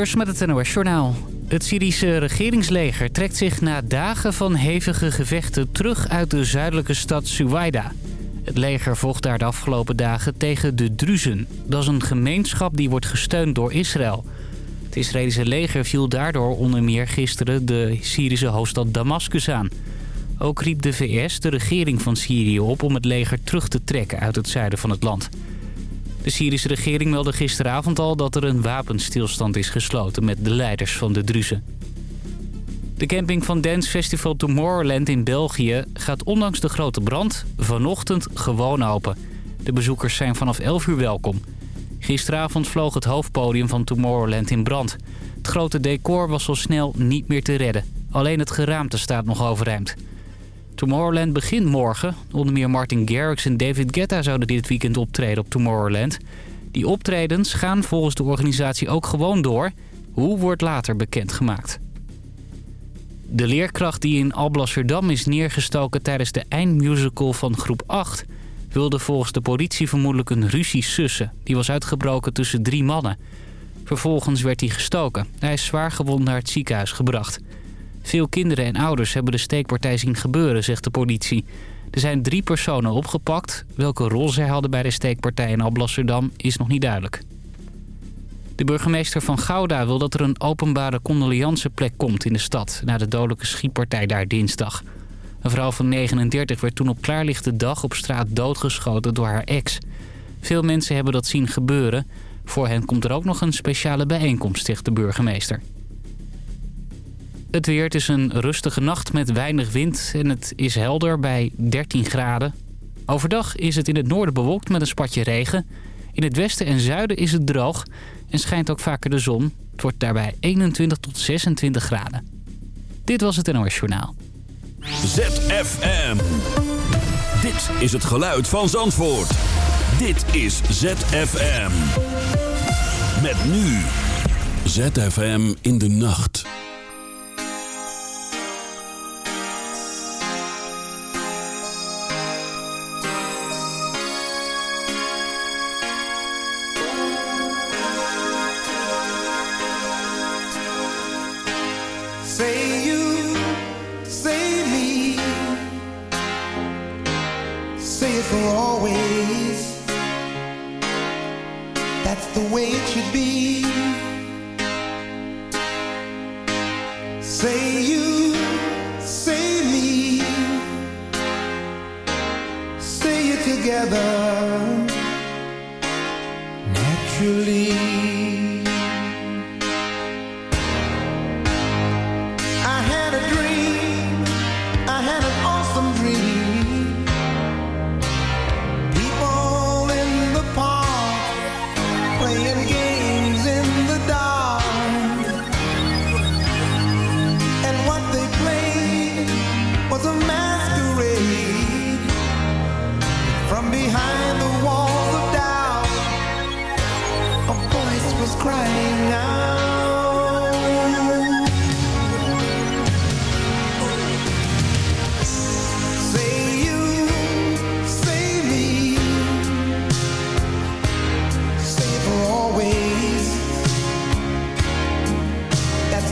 Met het NOS. Het Syrische regeringsleger trekt zich na dagen van hevige gevechten terug uit de zuidelijke stad Suwaida. Het leger vocht daar de afgelopen dagen tegen de Druzen. Dat is een gemeenschap die wordt gesteund door Israël. Het Israëlische leger viel daardoor onder meer gisteren de Syrische hoofdstad Damascus aan. Ook riep de VS de regering van Syrië op om het leger terug te trekken uit het zuiden van het land. De Syrische regering meldde gisteravond al dat er een wapenstilstand is gesloten met de leiders van de Druzen. De camping van Dance Festival Tomorrowland in België gaat ondanks de grote brand vanochtend gewoon open. De bezoekers zijn vanaf 11 uur welkom. Gisteravond vloog het hoofdpodium van Tomorrowland in brand. Het grote decor was al snel niet meer te redden. Alleen het geraamte staat nog overeind. Tomorrowland begint morgen. Onder meer Martin Garrix en David Guetta zouden dit weekend optreden op Tomorrowland. Die optredens gaan volgens de organisatie ook gewoon door. Hoe wordt later bekendgemaakt. De leerkracht die in Alblasserdam is neergestoken tijdens de eindmusical van groep 8... wilde volgens de politie vermoedelijk een ruzie sussen. Die was uitgebroken tussen drie mannen. Vervolgens werd hij gestoken. Hij is zwaar gewond naar het ziekenhuis gebracht. Veel kinderen en ouders hebben de steekpartij zien gebeuren, zegt de politie. Er zijn drie personen opgepakt. Welke rol zij hadden bij de steekpartij in Alblasserdam is nog niet duidelijk. De burgemeester van Gouda wil dat er een openbare condoleanceplek komt in de stad... na de dodelijke schietpartij daar dinsdag. Een vrouw van 39 werd toen op klaarlichte dag op straat doodgeschoten door haar ex. Veel mensen hebben dat zien gebeuren. Voor hen komt er ook nog een speciale bijeenkomst, zegt de burgemeester. Het weer, het is een rustige nacht met weinig wind en het is helder bij 13 graden. Overdag is het in het noorden bewolkt met een spatje regen. In het westen en zuiden is het droog en schijnt ook vaker de zon. Het wordt daarbij 21 tot 26 graden. Dit was het NOS Journaal. ZFM. Dit is het geluid van Zandvoort. Dit is ZFM. Met nu. ZFM in de nacht.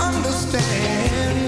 understand.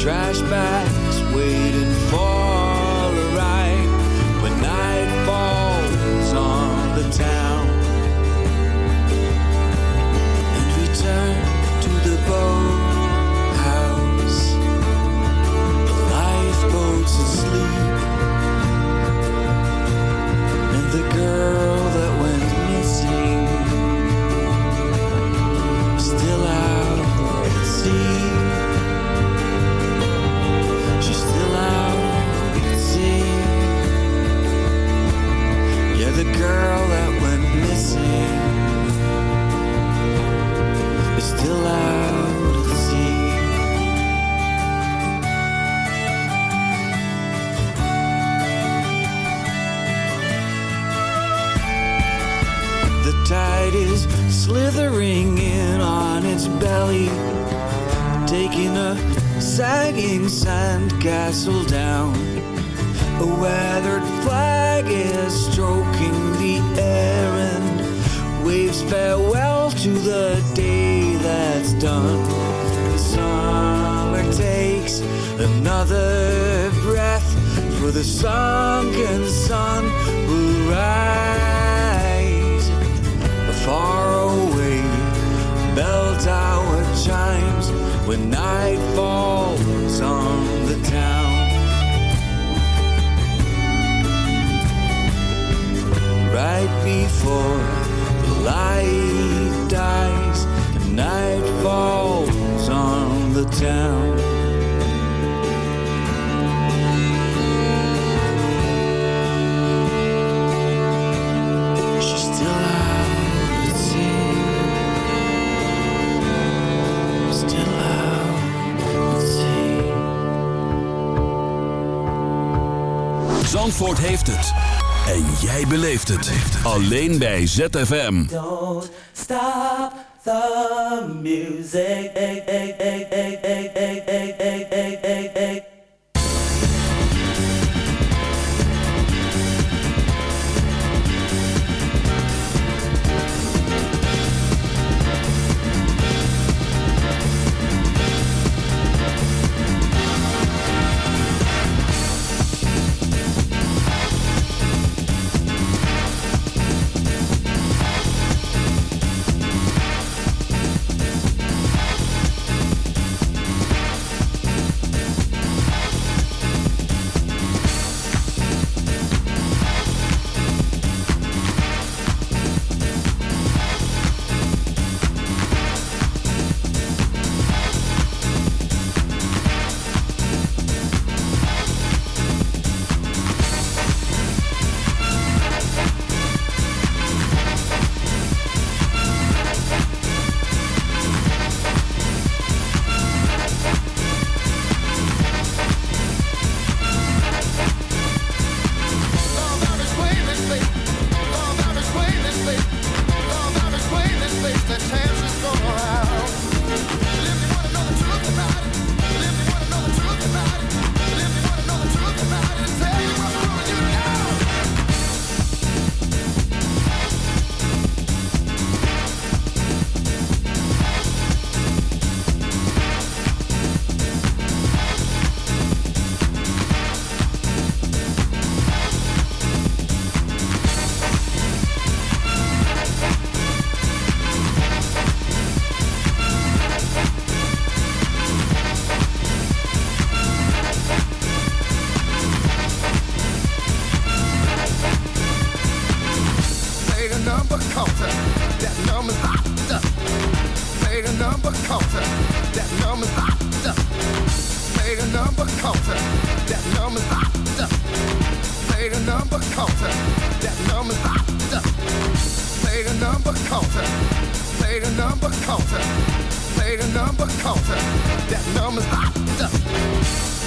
trash bag. Alleen bij ZFM. Don't stop the music. Counter. That number's hot up. Play the number counter. That number's hot. Play the number counter. That number's hot up. Play the number counter. That number's hot up. Play the number counter. Play the number counter. Play the number counter. That number's hot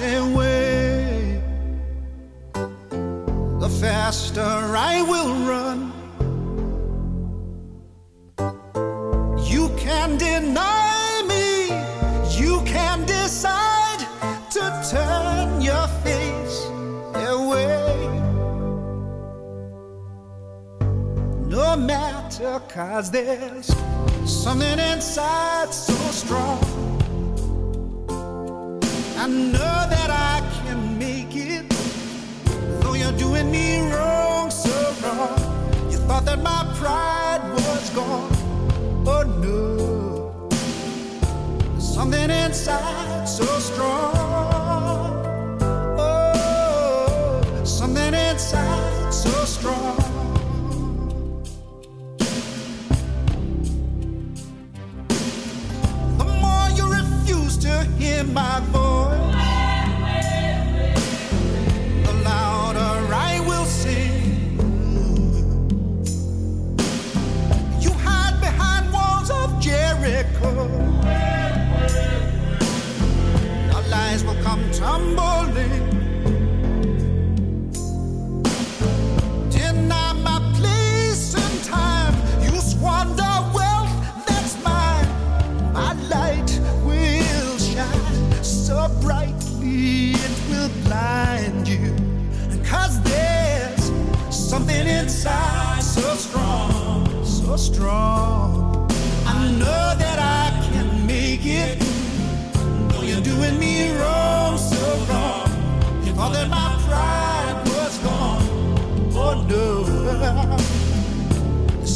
passing way, the faster I will run. You can deny me, you can decide to turn your face away. No matter, cause there's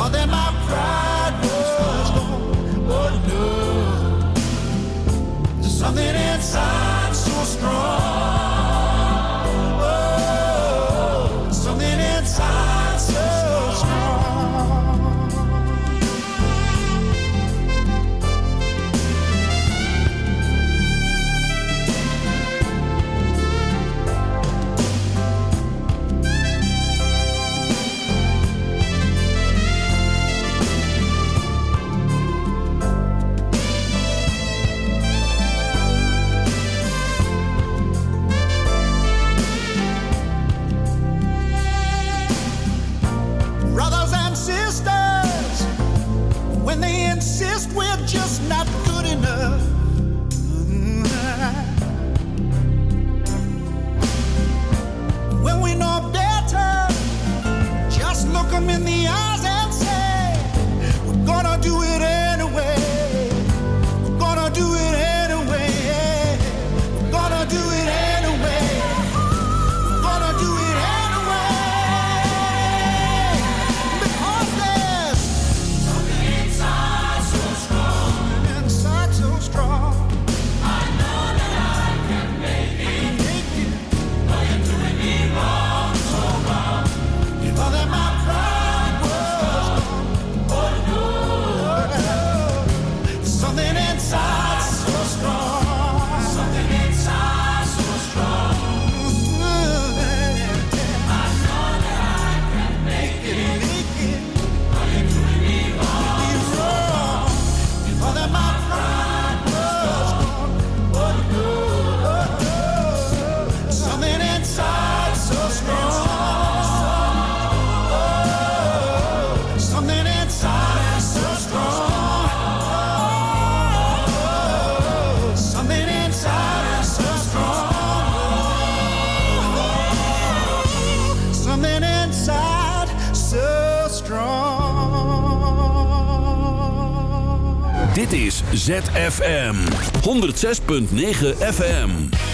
All 106.9 FM.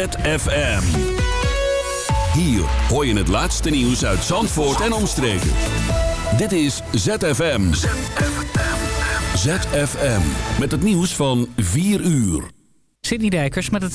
ZFM. Hier hoor je het laatste nieuws uit Zandvoort en omstreken. Dit is ZFM. ZFM. Met het nieuws van 4 uur. Sydney Dijkers met het...